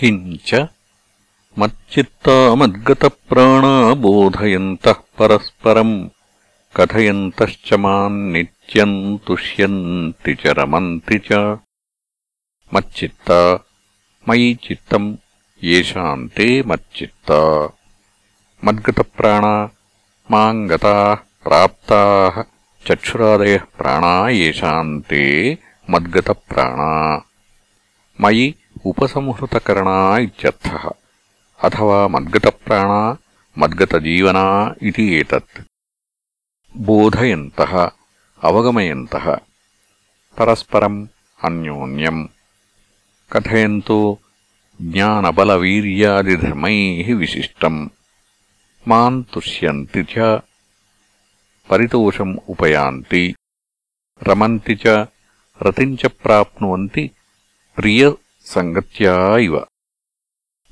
किञ्च मच्चित्तामद्गतप्राणा बोधयन्तः परस्परम् कथयन्तश्च माम् नित्यम् तुष्यन्ति च रमन्ति च। मच्चित्ता मयि चित्तम् येषाम् ते मच्चित्ता। मद्गतप्राणा माम् गताः प्राप्ताः। चक्षुरादयः प्राणा येषाम् ते मद्गतप्राणा। मयि उपसंहृतकरणा इत्यर्थः। अथवा मद्गतप्राणा मद्गतजीवना इति एतत्। बोधयन्तः अवगमयन्तः। परस्परम् अन्योन्यम्। कथयन्तो ज्ञानबलवीर्यादिधर्मैः विशिष्टम्। माम् तुष्यन्ति च परितोषम् उपयान्ति। रमन्ति च रतिम् च प्राप्नुवन्ति प्रियसङ्गत्या इव